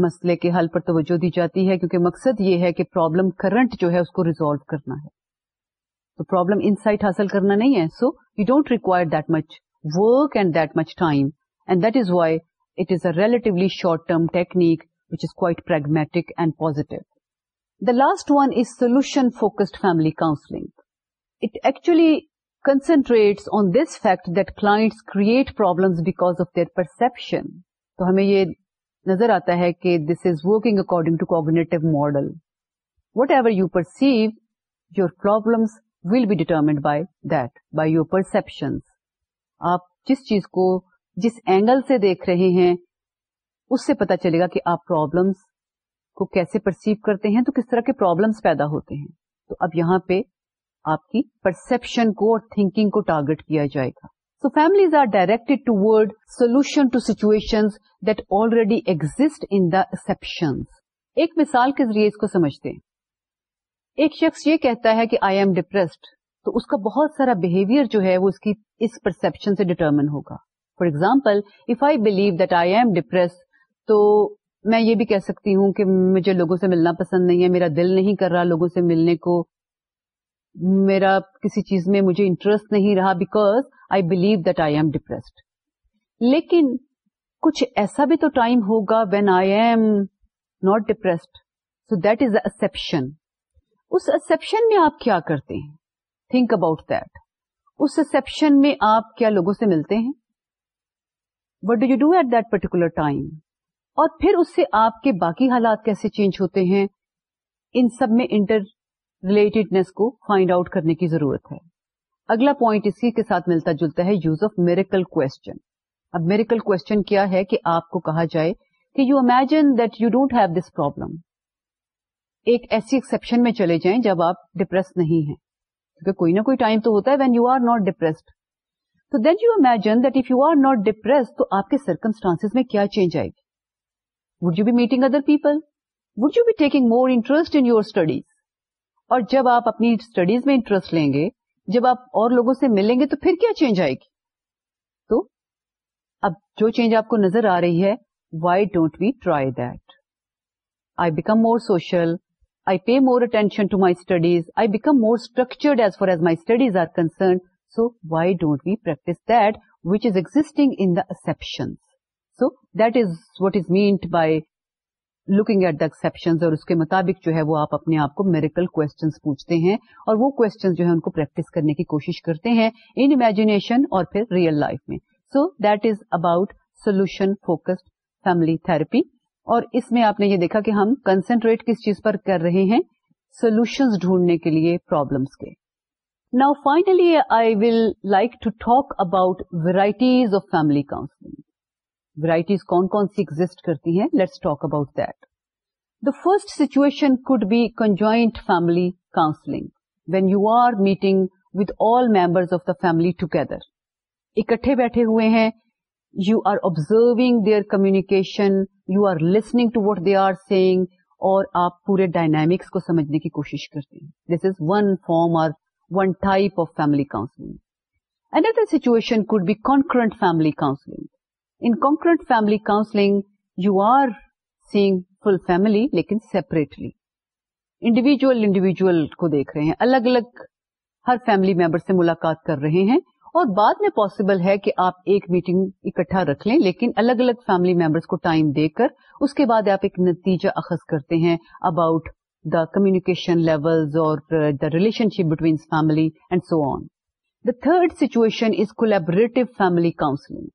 A: مسئلے کے حل پر توجہ دی جاتی ہے کیونکہ مقصد یہ ہے کہ پرابلم کرنٹ جو ہے اس کو ریزالو کرنا ہے۔ تو پرابلم انسائٹ حاصل کرنا نہیں ہے. So you don't require that much work and that much time and that is why it is a relatively short term technique which is quite pragmatic and positive the last one is solution focused family counselling it actually concentrates on this fact that clients create problems because of their perception. تو ہمیں یہ نظر آتا ہے کہ this is working according to cognitive model whatever you perceive your problems will be determined by that by your perception آپ جس چیز کو جس اینگل سے دیکھ رہے ہیں، اس سے پتا چلے گا کہ آپ پرابلمس کو کیسے پرسیو کرتے ہیں، تو کس طرح کے پرابلمس پیدا ہوتے ہیں۔ تو اب یہاں پہ آپ کی پرسپشن کو اور تھنکنگ کو ٹارگٹ کیا جائے گا۔ So families are directed toward solution to situation that already exist in the exception ایک مثال کے ذریعے اس کو سمجھتے ہیں۔ ایک شخص یہ کہتا ہے کہ آئی ایم ڈپریسڈ تو اس کا بہت سارا بہیویئر جو ہے وہ اس کی اس پرسپشن سے ڈٹرمن ہوگا۔ For example if I believe that I am depress تو میں یہ بھی کہہ سکتی ہوں کہ مجھے لوگوں سے ملنا پسند نہیں ہے، میرا دل نہیں کر رہا لوگوں سے ملنے کو، میرا کسی چیز میں مجھے انٹرسٹ نہیں رہا because I believe that I am depressed لیکن کچھ ایسا بھی تو ٹائم ہوگا when I am not depressed so that is exception اس اصپشن میں آپ کیا کرتے ہیں? تھنک اباؤٹ دیٹ اس اصپشن میں آپ کیا لوگوں سے ملتے ہیں? What do you do at that particular time اور پھر اس سے آپ کے باقی حالات کیسے چینج ہوتے ہیں؟ ان سب میں انٹر ریلیٹڈنیس کو فائنڈ آؤٹ کرنے کی ضرورت ہے۔ اگلا پوائنٹ اسی کے ساتھ ملتا جلتا ہے یوز آف میریکل کوشچن اب میریکل کوشچن کیا ہے کہ آپ کو کہا جائے کہ you imagine that you don't have this problem ایک ایسی ایکسپشن میں چلے جائیں جب آپ ڈپریس نہیں ہیں۔ کیونکہ کوئی نہ کوئی ٹائم تو ہوتا ہے when you are not depressed تو then you imagine that if you are not depress تو آپ کے سرکمسٹانس میں کیا چینج آئے گی؟ Would you be meeting other people would you be taking more interest in your studies اور جب آپ اپنی اسٹڈیز میں انٹرسٹ لیں گے، جب آپ اور لوگوں سے ملیں گے تو پھر کیا چینج آئے گی؟ تو اب جو چینج آپ کو نظر آ رہی ہے why don't we try that I become more social I pay more attention to my studies I become more structured as far as my studies are concerned so why don't we practise that which is existing in the exception so that is what is meant by looking at the exception اور اس کے مطابق جو ہے وہ آپ اپنے آپ کو میریکل کوشچنس پوچھتے ہیں اور وہ کوشچن جو ہے ان کو پریکٹس کرنے کی کوشش کرتے ہیں ان امیجنیشن اور پھر ریئل لائف میں. So that is about solution focused family therapy اور اس میں آپ نے یہ دیکھا کہ ہم کنسنٹریٹ کس چیز پر کر رہے ہیں؟ سولوشنز ڈھونڈنے کے لیے پرابلمس کے۔ Now finally I will like to talk about varieties of family counselling varieties کون کون سی ایگزٹ کرتی ہیں؟ Let's talk about that the first situation could be conjoint family counselling when you are meeting with all members of the family together اکٹھے بیٹھے ہوئے ہیں you are observing their communication you are listening to what they are saying اور آپ پورے dynamics کو سمجھنے کی کوشش کرتے ہیں۔ دس از ون فارم اور one type of family counselling and situation could be concurrent family counselling in concurrent family counselling you are seeing full family لیکن سیپریٹلی انڈیویجل انڈیویجل کو دیکھ رہے ہیں۔ الگ الگ ہر فیملی ممبر سے ملاقات کر رہے ہیں۔ اور بعد میں پاسبل ہے کہ آپ ایک میٹنگ اکٹھا رکھ لیں، لیکن الگ الگ فیملی ممبرس کو ٹائم دے کر، اس کے بعد آپ ایک نتیجہ اخذ کرتے ہیں اباؤٹ دا کمیونیکیشن لیول اور the relationship between family and so on the third situation is collaborative family counselling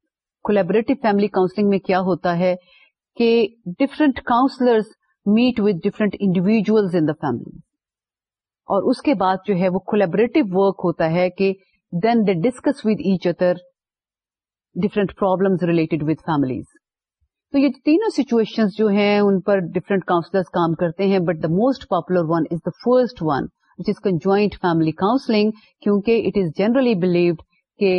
A: collaborative family counselling میں کیا ہوتا ہے کہ different counsellors meet with different individuals in the family اور اس کے بعد جو ہے وہ کولیبریٹو ورک ہوتا ہے کہ then they discuss with each other different problems related with families تو یہ تینوں سچویشن جو ہیں، ان پر ڈفرنٹ کاؤنسلرز کام کرتے ہیں but the most popular one is the first one which is conjoint family counselling کیونکہ اٹ از جنرلی بلیوڈ کہ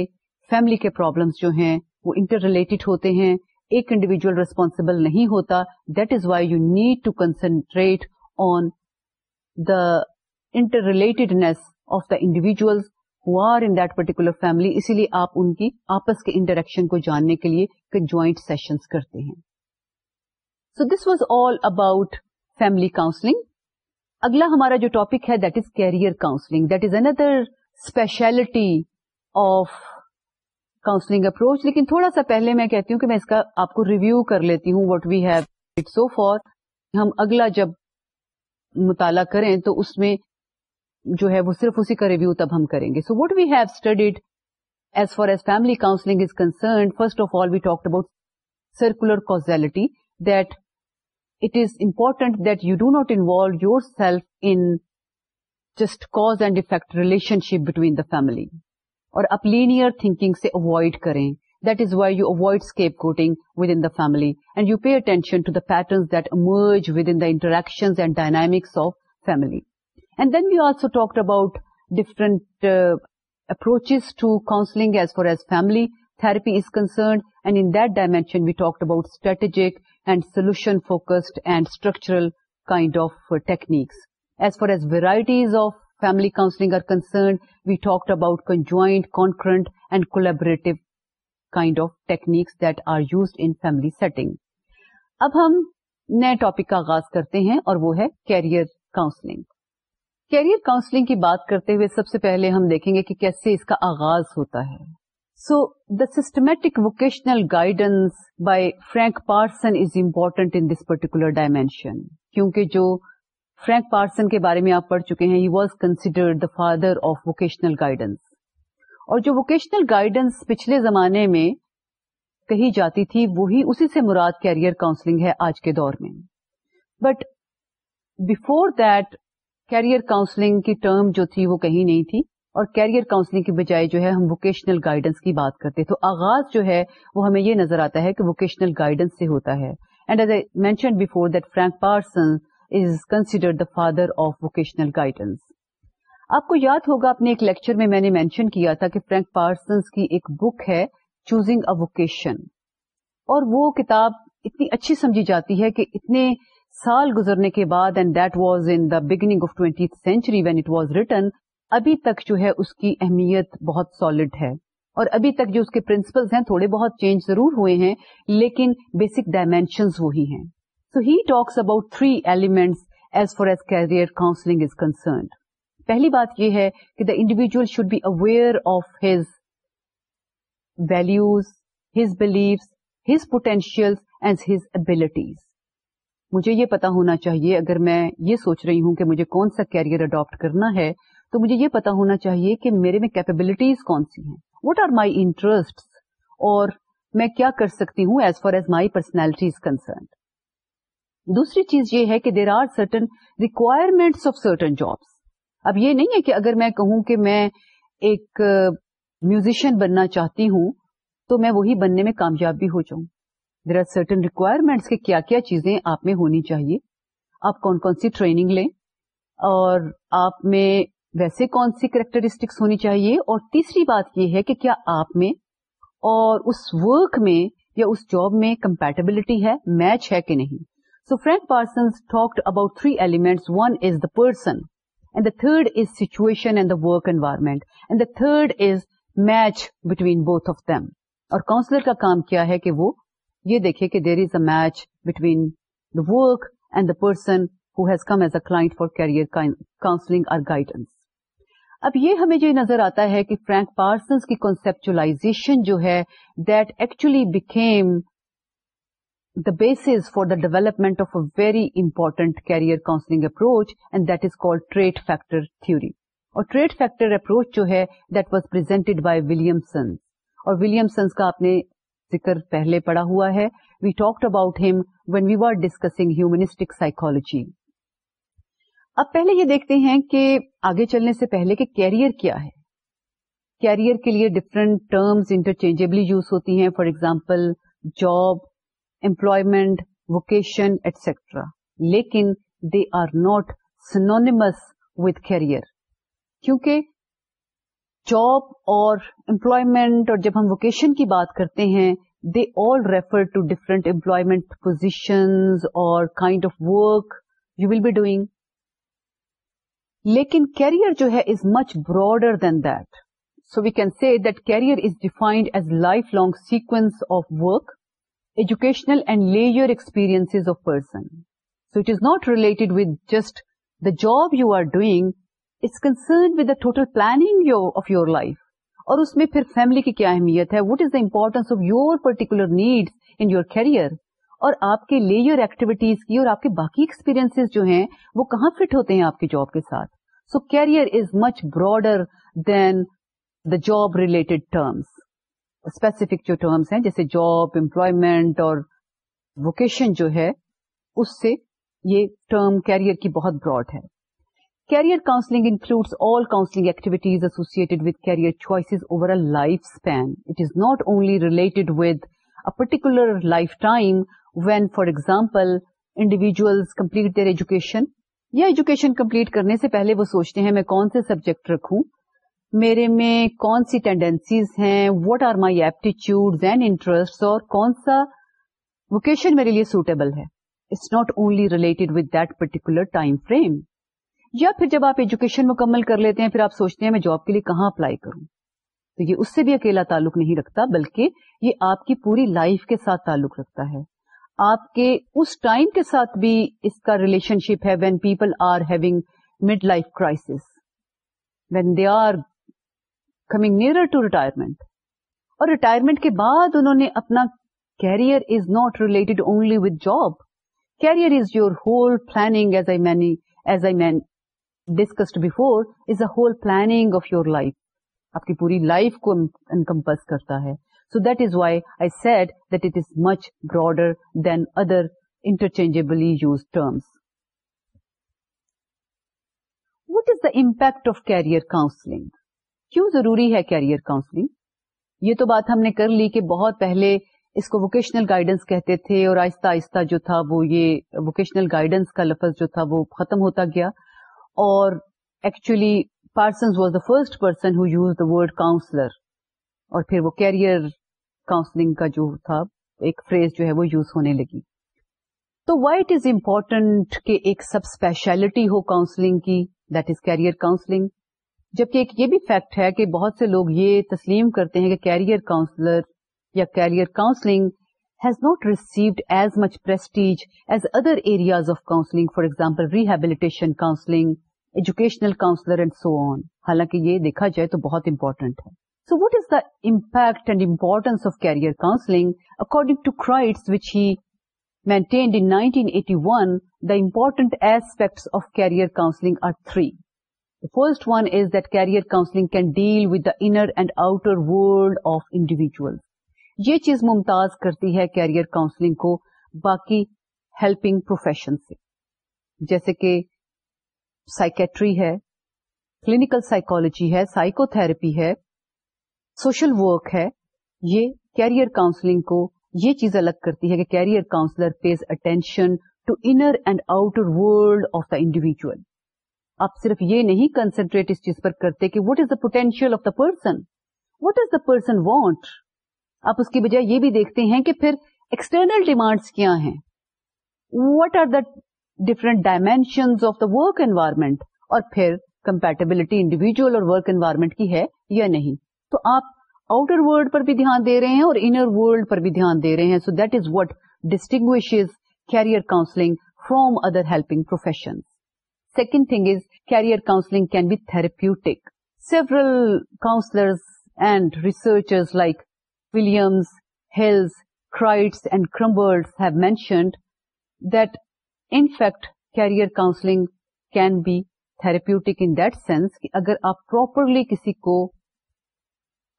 A: فیملی کے پرابلمس جو ہیں، وہ انٹر ریلیٹڈ ہوتے ہیں، ایک انڈیویجل ریسپانسبل نہیں ہوتا that is why you need to concentrate on the inter relatedness of the individuals who are in that particular family اسی لیے آپ ان کی آپس کے انٹریکشن کو جاننے کے لیے کنجوائنٹ سیشنز کرتے ہیں۔ So this was all about family counselling اگلا ہمارا جو ٹاپک ہے that is career counselling that is another speciality of counselling approach لیکن تھوڑا سا پہلے میں کہتی ہوں کہ میں اس کا آپ کو ریویو کر لیتی ہوں what we have it so far ہم اگلا جب مطالعہ کریں تو اس میں جو ہے وہ صرف اسی کا ریویو تب ہم کریں گے. So what we have studied as far as family counselling is concerned first of all we talk about circular causality that it is important that you do not involve yourself in just cause and effect relationship between the family اور آپ linear thinking سے avoid کریں that is why you avoid scapegoating with in the family and you pay attention to the patterns that emerge with in the interaction and dynamics of family and then we also talked about different approaches to counselling as far as family therapy is concerned and in that dimension we talked about strategic and solution focused and structural kind of techniques as far as varieties of family counselling are concerned we talked about conjoint concurrent and collaborative kind of techniques that are used in family setting اب ہم نئے topic کا آغاز کرتے ہیں اور وہ ہے کیریئر کاؤنسلنگ کیریئر کاؤنسلنگ کی بات کرتے ہوئے سب سے پہلے ہم دیکھیں گے کہ کیسے اس کا آغاز ہوتا ہے۔ So the systematic vocational guidance by Frank Parson is important in this particular dimension کیونکہ جو فرینک پارسن کے بارے میں آپ پڑھ چکے ہیں he was considered the father of vocational guidance اور جو ووکیشنل گائیڈنس پچھلے زمانے میں کہی جاتی تھی، وہی اسی سے مراد کیریئر کاؤنسلنگ ہے آج کے دور میں۔ But before that career counselling کی ٹرم جو تھی وہ کہیں نہیں تھی اور کیریئر کاؤنسلنگ کی بجائے جو ہے ہم ووکیشنل گائیڈنس کی بات کرتے تو آغاز جو ہے وہ ہمیں یہ نظر آتا ہے کہ ووکیشنل گائیڈنس سے ہوتا ہے۔ And as a mention before that Frank Parson is consider the father of vocational guidance آپ کو یاد ہوگا اپنے ایک لیکچر میں میں نے مینشن کیا تھا کہ فرینک پارسنس کی ایک بک ہے چوزنگ ا ووکیشن اور وہ کتاب اتنی اچھی سمجھی جاتی ہے کہ اتنے سال گزرنے کے بعد and that was in the beginning of twenty century when it was written ابھی تک جو ہے اس کی اہمیت بہت سالڈ ہے۔ اور ابھی تک جو اس کے پرنسپلز ہیں تھوڑے بہت چینج ضرور ہوئے ہیں، لیکن بیسک ڈائمینشنز وہی ہیں۔ So he talks about three elements as far as career counselling is concerned پہلی بات یہ ہے کہ the individual should be aware of his values his beliefs his potential and his abilities مجھے یہ پتا ہونا چاہیے، اگر میں یہ سوچ رہی ہوں کہ مجھے کون سا کیریئر اڈاپٹ کرنا ہے، تو مجھے یہ پتا ہونا چاہیے کہ میرے میں کیپبلٹیز کون سی ہیں۔ وٹ آر مائی انٹرسٹ اور میں کیا کر سکتی ہوں as far as my personality is concerned دوسری چیز یہ ہے کہ there are certain requirements of certain jobs اب یہ نہیں ہے کہ اگر میں کہوں کہ میں ایک میوزیشین بننا چاہتی ہوں، تو میں وہی بننے میں کامیاب بھی ہو جاؤں۔ دیر آر سرٹن ریکوائرمنٹس کہ کیا کیا چیزیں آپ میں ہونی چاہیے۔ آپ کون کون سی ٹریننگ لیں اور آپ میں ویسے کون سی کریکٹرسٹکس ہونی چاہیے اور تیسری بات یہ ہے کہ کیا آپ میں اور اس ورک میں یا اس جاب میں کمپیٹیبلٹی ہے میچ ہے کہ نہیں۔ So Frank Parson talked about three elements one is the person and the third is situation and the work environment and the third is match between both of them اور counsellor کا کام کیا ہے کہ وہ یہ دیکھے کہ there is a match between the work and the person who has come as a client for career counselling اور گائیڈنس اب یہ ہمیں جو نظر آتا ہے کہ فرینک پارسنس کی کنسپچلائزیشن جو ہے that actually became the basis for the development of a very important career counselling approach and that is called trait factor theory اور ٹریڈ فیکٹر اپروچ جو ہے that was presented by Williamson اور ولیمسنس کا آپ نے ذکر پہلے پڑا ہوا ہے۔ وی ٹاکڈ اباؤٹ ہم when we are discussing humanistic psychology اب پہلے یہ دیکھتے ہیں کہ آگے چلنے سے پہلے کہ کیریئر کیا ہے۔ کیریئر کے لیے ڈفرنٹ ٹرمز انٹرچینجبلی یوز ہوتی ہیں۔ For example job employment vocation etcetera لیکن they are not synonyms with career کیونکہ جاب اور امپلائمنٹ اور جب ہم ووکیشن کی بات کرتے ہیں they all refer to different employment positions اور kind of work you will be doing لیکن کیریئر جو ہے is much broader than that so we can see that career is defined as life long sequence of work educational and layer experiences of person. So it is not related with just the job you are doing, it's concerned with the total planning of your life. اور اس میں پھر family کی کیا اہمیت ہے؟ What is the importance of your particular needs in your career اور آپ کے لیئر ایکٹیویٹیز کی اور آپ کے باقی ایکسپیرینس جو ہیں، وہ کہاں فٹ ہوتے ہیں آپ کے جاب کے ساتھ؟ So career is much broader than the job related terms specific جو ٹرمس ہیں، جیسے جاب امپلائمنٹ اور ووکیشن جو ہے، اس سے یہ ٹرم کیریئر کی بہت براڈ ہے۔ Career counselling includes all counselling activities associated with career choices over a life span it is not only related with a particular life time when for example individuals complete their education یا education complete کرنے سے پہلے وہ سوچتے ہیں میں کون سے سبجیکٹ رکھوں؟ میرے میں کون سی ٹینڈینسیز ہیں؟ What are my aptitude and interest اور کون سا ووکیشن میرے لیے سوٹیبل ہے؟ It's not only related with that particular time frame یا پھر جب آپ ایجوکیشن مکمل کر لیتے ہیں، پھر آپ سوچتے ہیں میں جاب کے لیے کہاں اپلائی کروں؟ تو یہ اس سے بھی اکیلا تعلق نہیں رکھتا، بلکہ یہ آپ کی پوری لائف کے ساتھ تعلق رکھتا ہے۔ آپ کے اس ٹائم کے ساتھ بھی اس کا ریلیشن شپ ہے when people are having mid life crisis when they are coming near to retirement اور ریٹائرمنٹ کے بعد انہوں نے اپنا career is not related only with job career is your whole planning as I many as I mean discussed before is a whole planning of your life آپ کی پوری life کو انکمپس کرتا ہے. So that is why I said that it is much broader than other interchangeably use terms what is the impact of career counselling کیوں ضروری ہے career counselling یہ تو بات ہم نے کر لی کہ بہت پہلے اس کو ووکیشنل گائیڈنس کہتے تھے اور آہستہ آہستہ جو تھا وہ یہ ووکیشنل گائیڈنس کا لفظ جو تھا وہ ختم ہوتا گیا. اور actually Parsons was the first person who use the word counsellor اور پھر وہ کیریئر کاؤنسلنگ کا جو تھا، ایک فریز جو ہے وہ یوز ہونے لگی۔ تو وائی اٹ از امپورٹنٹ کہ ایک سب اسپیشلٹی ہو کاؤنسلنگ کی دیٹ از کیریئر کاؤنسلنگ جبکہ ایک یہ بھی فیکٹ ہے کہ بہت سے لوگ یہ تسلیم کرتے ہیں کہ کیریئر کاؤنسلر یا career counselling has not received as much prestige as other areas of counselling for example rehabilitation counselling educational counsellor and so on حالانکہ یہ دیکھا جائے تو بہت امپورٹنٹ ہے۔ So what is the impact and importance of career counselling according to Crites which he maintained in 1981 the important aspects of career counseling are three. First one is that career counselling can deal with the inner and outer world of individual یہ چیز ممتاز کرتی ہے career counselling کو باقی helping profession سے۔ جیسے کہ سائکیٹری ہے کلینکل سائیکولوجی ہے سائیکو تھراپی ہے سوشل ورک ہے، یہ کیریئر کاؤنسلنگ کو یہ چیز الگ کرتی ہے کہ career counsellor pays attention to inner and outer world of the individual آپ صرف یہ نہیں کنسنٹریٹ اس چیز پر کرتے کہ what is the potential of the person what is the person want آپ اس کی بجائے یہ بھی دیکھتے ہیں کہ پھر ایکسٹرنل ڈیمانڈس کیا ہیں? What are the different dimensions of the work environment اور پھر کمپیٹیبلٹی انڈیویجل اور ورک انوائرمنٹ کی ہے یا نہیں؟ تو آپ آؤٹر ورلڈ پر بھی دھیان دے رہے ہیں اور انر ورلڈ پر بھی دھیان دے رہے ہیں۔ So that is what distinguish career counselling from other helping professions second thing is career counselling can be therapeutic several counselors and researchers like Williams, Hills, Kreitz and Krumboltz have mentioned that in fact career counseling can be therapeutic in that sense کہ اگر آپ properly کسی کو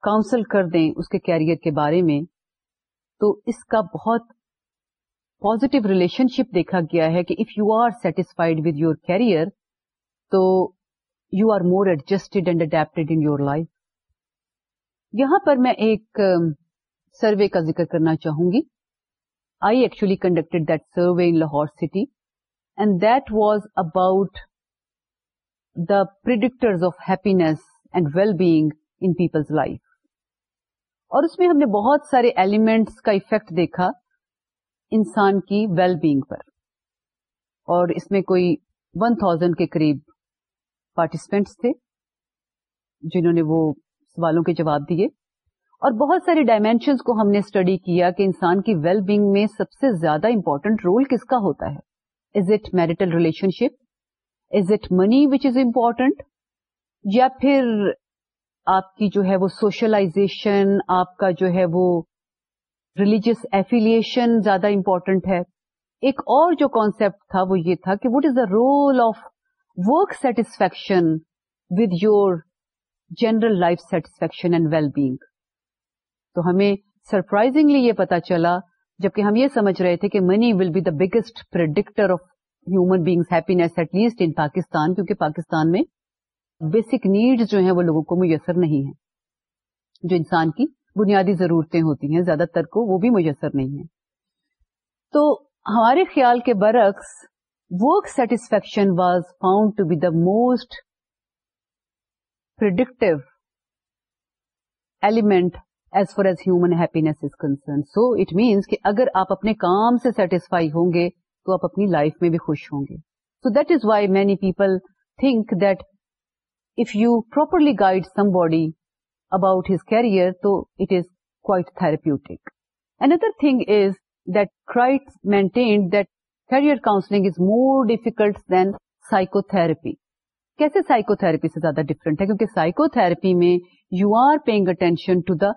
A: council کر دیں اس کے career کے بارے میں، تو اس کا بہت پازیٹو ریلیشن شپ دیکھا گیا ہے کہ if you are satisfied with your career تو you are more adjusted and adapted in your life یہاں پر میں ایک سروے کا ذکر کرنا چاہوں گی۔ I actually conducted that survey in Lahore city and that was about the predictors of happiness and well being in people's life اور اس میں ہم نے بہت سارے ایلیمنٹس کا افیکٹ دیکھا انسان کی ویل بینگ پر. اور اس میں کوئی ون تھاؤزینڈ کے قریب پارٹیسپینٹس تھے جنہوں نے وہ سوالوں کے جواب دیے. اور بہت سارے ڈائمینشنس کو ہم نے اسٹڈی کیا کہ انسان کی ویل بینگ میں سب سے زیادہ امپورٹنٹ رول کس کا ہوتا ہے. Is it marital relationship is it money which is important یا پھر آپ کی جو ہے وہ سوشلائزیشن آپ کا جو ہے وہ ریلیجیس ایفیلیشن زیادہ امپورٹنٹ ہے. ایک اور جو کانسپٹ تھا وہ یہ تھا کہ what is the role of work satisfaction with your general life satisfaction and well being تو ہمیں سرپرائزنگلی یہ پتا چلا جبکہ ہم یہ سمجھ رہے تھے کہ money will be the biggest predictor of human beings happiness at least in Pakistan کیونکہ پاکستان میں بیسک نیڈ جو ہیں وہ لوگوں کو میسر نہیں ہے جو انسان کی بنیادی ضرورتیں ہوتی ہیں، زیادہ تر کو وہ بھی میسر نہیں ہے تو ہمارے خیال کے برعکس work satisfaction was found to be the most predictive element as far as human happiness is concern so it means کہ اگر آپ اپنے کام سے سیٹسفائی ہوں گے تو آپ اپنی لائف میں بھی خوش ہوں گے so that is why many people think that if you properly guide somebody about his career, so it is quite therapeutic. Another thing is that Kreitz maintained that career counseling is more difficult than psychotherapy. کیسے psycho therapy سے زیادہ different ہے کیونکہ psycho therapy میں you are paying attention to the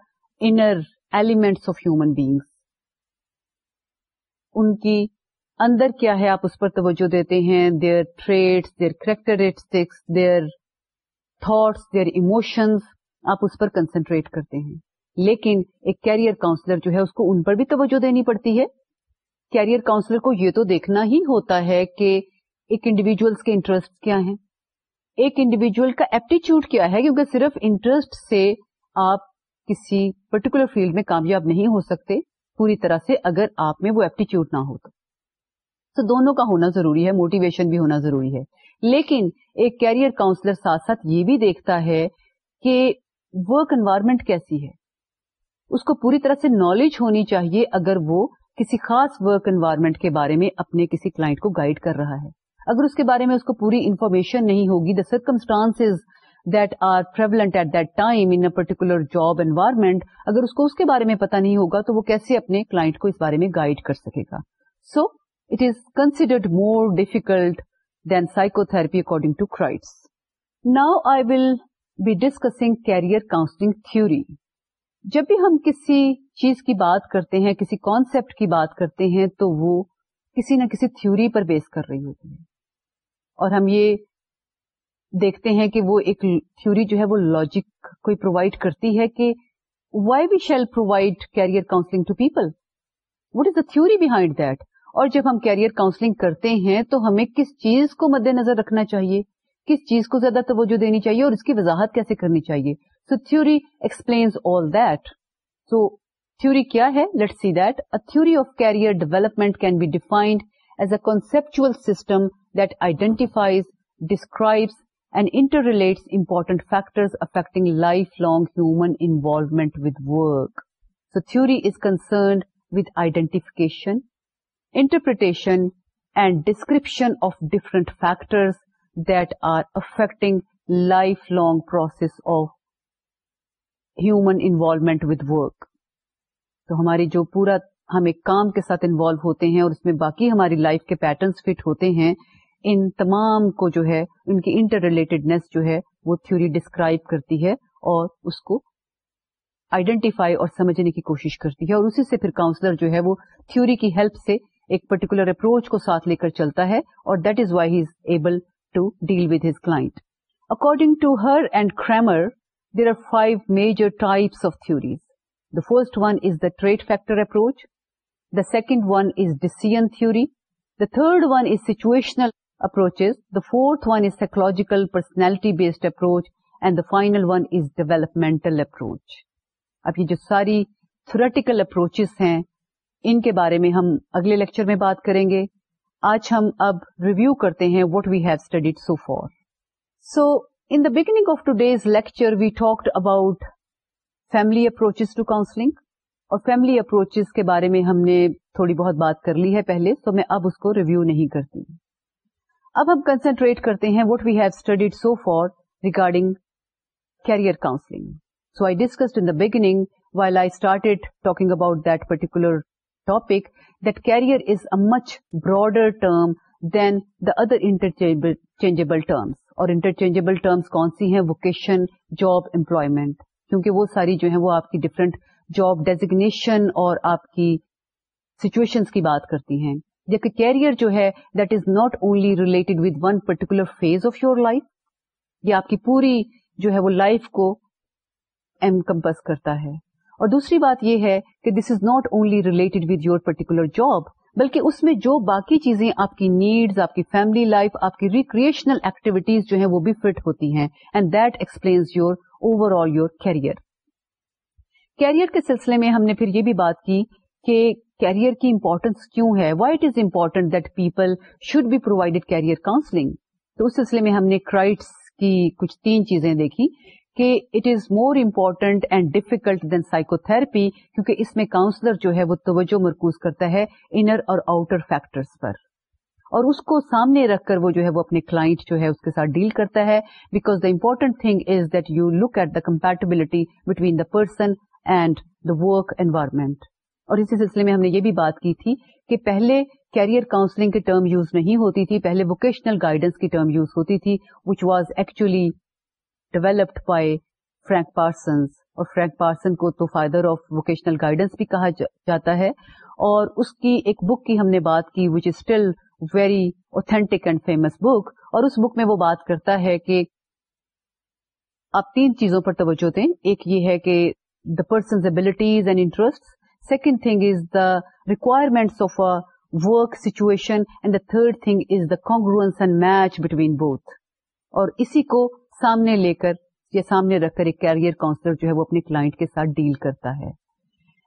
A: inner elements of human beings ان کی اندر کیا ہے آپ اس پر توجہ دیتے ہیں؟ Their traits their characteristics their thoughts their emotions آپ اس پر کنسنٹریٹ کرتے ہیں۔ لیکن ایک کیریئر کاؤنسلر جو ہے اس کو ان پر بھی توجہ دینی پڑتی ہے۔ کیریئر کاؤنسلر کو یہ تو دیکھنا ہی ہوتا ہے کہ ایک انڈیویجلس کے انٹرسٹ کیا ہیں۔ ایک انڈیویجل کا ایپٹیچیوڈ کیا ہے؟ کیونکہ صرف انٹرسٹ سے آپ کسی پرٹیکولر فیلڈ میں کامیاب نہیں ہو سکتے، پوری طرح سے اگر آپ میں وہ ایپٹیچیوڈ نہ ہو تو۔ دونوں کا ہونا ضروری ہے موٹیویشن بھی ہونا ضروری ہے۔ لیکن ایک کیریئر کاؤنسلر ساتھ ساتھ یہ بھی دیکھتا ہے کہ ورک انوائرمنٹ کیسی ہے۔ اس کو پوری طرح سے نالج ہونی چاہیے اگر وہ کسی خاص ورک انوائرمنٹ کے بارے میں اپنے کسی کلائنٹ کو گائڈ کر رہا ہے۔ اگر اس کے بارے میں اس کو پوری انفارمیشن نہیں ہوگی the circumstances that are prevalent at that time in particular job environment اگر اس کو اس کے بارے میں پتا نہیں ہوگا تو وہ کیسے اپنے کلائنٹ کو اس بارے میں گائڈ کر سکے گا۔ So it is considered more difficult than psychotherapy according to Crites now I will be discussing career counselling theory جب بھی ہم کسی چیز کی بات کرتے ہیں، کسی کانسپٹ کی بات کرتے ہیں، تو وہ کسی نہ کسی تھیوری پر بیس کر رہی ہوتی ہے۔ اور ہم یہ دیکھتے ہیں کہ وہ ایک تھیوری جو ہے وہ لاجک کوئی پرووائڈ کرتی ہے کہ why we shall provide career counselling to people what is the theory behind that اور جب ہم کیریئر کاؤنسلنگ کرتے ہیں تو ہمیں کس چیز کو مد نظر رکھنا چاہیے؟ کس چیز کو زیادہ توجہ دینی چاہیے اور اس کی وضاحت کیسے کرنی چاہیے؟ سو تھوری explains all that so theory کیا ہے? Let see that a theory of career development can be defined as a conceptual system that identifies describes and interrelates important factors affecting life long human involvement with work so theory is concerned with identification interpretation and description of different factors that are affecting lifelong process of human involvement with work. تو ہماری جو پورا ہم ایک کام کے ساتھ involve ہوتے ہیں اور اس میں باقی ہماری لائف کے پیٹرنس فٹ ہوتے ہیں ان تمام کو جو ہے، ان کی انٹر ریلیٹڈنیس جو ہے، وہ تھیوری ڈسکرائب کرتی ہے اور اس کو آئیڈینٹیفائی اور سمجھنے کی کوشش کرتی ہے اور اسی سے پھر کاؤنسلر جو ہے، وہ تھیوری کی ہیلپ سے ایک پرٹیکولر اپروچ کو ساتھ لے کر چلتا ہے اور that is why he is able to deal with his client according to Herr and Cramer there are five major types of theories the first one is the trait factor approach the second one is decision theory the third one is situational approaches the fourth one is psychological personality based approach and the final one is developmental approach اب یہ جو ساری theoretical approaches ہیں، ان کے بارے میں ہم اگلے لیکچر میں بات کریں گے. آج ہم اب ریویو کرتے ہیں what we have studied so far so in the beginning of today's lecture we talked about family approaches to counselling اور فیملی اپروچز کے بارے میں ہم نے تھوڑی بہت بات کر لی ہے پہلے تو میں اب اس کو ریویو نہیں کرتی. اب ہم کنسنٹریٹ کرتے ہیں what we have studied so far regarding career counselling so I discussed in the beginning while I started talking about that particular topic that career is a much broader term than the other interchangeable terms اور interchangeable terms کون سی ہیں؟ Vocation job employment کیونکہ وہ ساری جو ہیں وہ آپ کی ڈفرنٹ جاب ڈیزیگنیشن اور آپ کی سچویشنس کی بات کرتی ہیں. جبکہ کیریئر جو ہے that is not only related with one particular phase of your life یہ آپ کی پوری جو ہے وہ لائف کو کمپس کرتا ہے۔ اور دوسری بات یہ ہے کہ this is not only related with your particular job بلکہ اس میں جو باقی چیزیں آپ کی نیڈز آپ کی فیملی لائف آپ کی ریکریشنل ایکٹیویٹیز جو ہیں وہ بھی فٹ ہوتی ہیں۔ And that explains your overall your career career کے سلسلے میں ہم نے پھر یہ بھی بات کی کہ کیریئر کی امپورٹینس کیوں ہے؟ Why it is important that people should be provided career counselling تو اس سلسلے میں ہم نے کرائٹس کی کچھ تین چیزیں دیکھی کہ it is more important and difficult than psycho therapy کیونکہ اس میں کاؤنسلر جو ہے وہ توجہ مرکوز کرتا ہے انر اور آؤٹر فیکٹرس پر۔ اور اس کو سامنے رکھ کر وہ جو ہے وہ اپنے کلائنٹ جو ہے اس کے ساتھ ڈیل کرتا ہے because the important thing is that you look at the compatibility between the person and the work environment اور اسی سلسلے میں ہم نے یہ بھی بات کی تھی کہ پہلے کیریئر کاؤنسلنگ کی ٹرم یوز نہیں ہوتی تھی، پہلے ووکیشنل گائیڈنس کی ٹرم یوز ہوتی تھی which was actually developed by Frank Parsons اور فرینک پارسن کو تو فائدر آف ووکیشنل گائیڈنس بھی کہا جاتا ہے۔ اور اس کی ایک بک کی ہم نے بات کی which is still very authentic and famous book اور اس بک میں وہ بات کرتا ہے کہ آپ تین چیزوں پر توجہ دیں۔ ایک یہ ہے کہ the person's abilities and interest second thing is the requirements of a work situation and the third thing is the congruence and match between both اور اسی کو سامنے لے کر یا سامنے رکھ کر ایک کیریئر کاؤنسلر جو ہے وہ اپنے کلائنٹ کے ساتھ ڈیل کرتا ہے.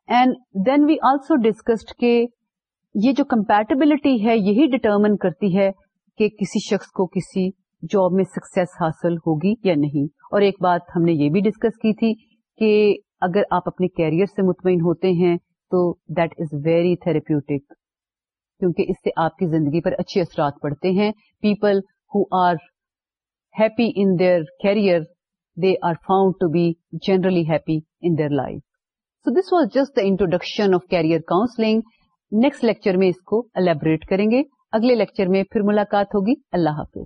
A: And then we also discussed کہ یہ جو کمپیٹیبلٹی ہے یہی ڈٹرمن کرتی ہے کہ کسی شخص کو کسی جاب میں سکسیس حاصل ہوگی یا نہیں. اور ایک بات ہم نے یہ بھی ڈسکس کی تھی کہ اگر آپ اپنے کیریئر سے مطمئن ہوتے ہیں تو دیٹ از ویری تھراپیوٹک کیونکہ اس سے آپ کی زندگی پر اچھے اثرات پڑتے ہیں. People who are happy in their career, they are found to be generally happy in their life. So this was just the introduction of career counseling. Next lecture میں اس کو الیبوریٹ کریں گے. اگلے لیکچر میں پھر ملاقات ہوگی. اللہ حافظ.